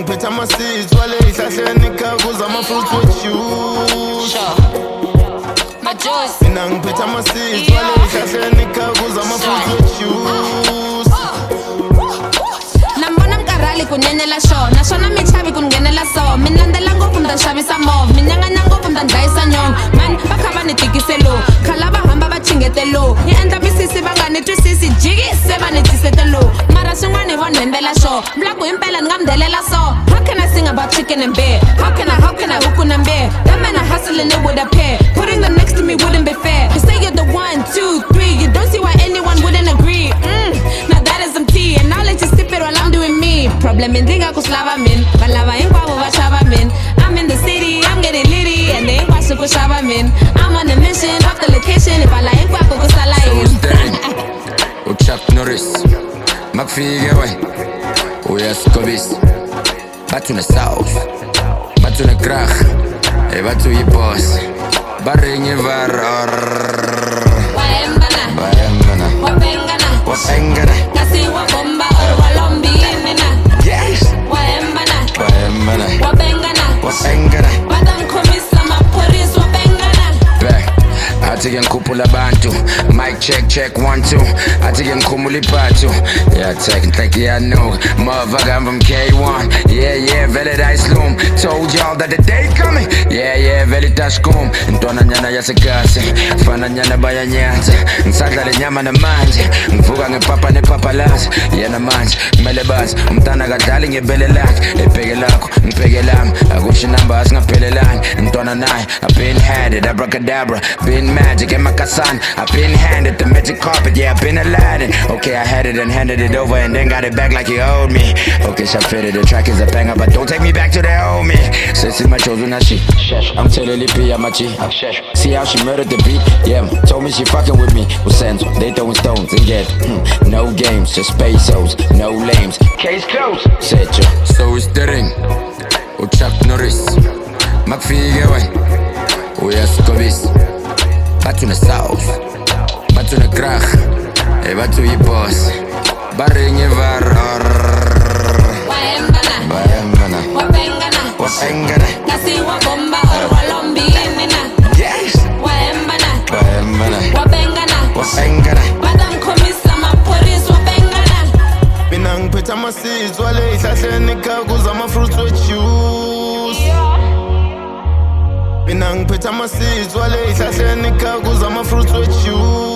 ama-seeds wale ey'hlahleni khakuza ama-fruits Majuice. mina ngiphethe ama-seeds wale ey'hlahleni khakuza ama-fruits wejuice nambona mkarhali ku nyenyela xo naswona mi chavi ku ni nghenela so mi landzela ngopfu mi ta xavisa move mi nyanganya ngopfu mi ta dlayisa nyonga. Mani va kha va ni tikise lowu. Khala va hamba va chingete lowu. Yi endla misisi va nga ni twisisi. Jiki se va ni tisete hi vo nhembela xo mlaku hi mpela ni nga mi delela so. How can i sing about chicken and bear how can i how can i hook and bear that man i hustling it with a pair putting them next to me wouldn't be fair. You say you're the one two three. You don't see why anyone wouldn't agree. Mm, now that is some tea and now let you sip it while i'm doing me. Problem ndzi nga ku swi lava min. Va lava hinkwavo va xava min? I'm in the city i'm getting litty and hinkwaswo ku xava min. i'm makufike we oh, uyasikobisa bathi une-south bathi une-krach e bathi uyi-boss baringe varor. Waembana. Bayambana athi ke ngikhuphula abantu mic check check one two. Athi ke ngikhumula iphathu yathek inhleki iyanuka mava kuhamba m-k1 yeah yeah vele dayislum told y'all that the day coming. Yeah yeah vele idashkum intwananyana yasekase fananyana bayanyatha ngisadla le nyama namanje. Ngivuka ngepapa nepapalazi yena manje kumele bazi. Umntana kadlali ngebele lakhe. Ebheke lakho akusho inamba asingaphelelani mntwana naye I've been had it abracadabra been magic emakasana I've been handed the magic carpet yeah I've been Aladdin. Okay I had it and handed it over and then got it back like you owed me. Okay shall fitted the track is a banger but don't take me back to the old me. Since my chosen she I'm telling Lippy I'm a G. See how she murdered the beat? Yeah told me she fucking with me. With sense they throwing stones and get hmm, no games just pesos no lames. Case closed. You so it's the ring. Uchuck norris makufike we oh, uyasikobisa bathi une-south bathi une-krach e bathi uyi-boss baringe varor. Waembana bayambana wabengana mina ngiphethe ama-seeds wale ey'hlahleni khakuza ama-fruits wejuice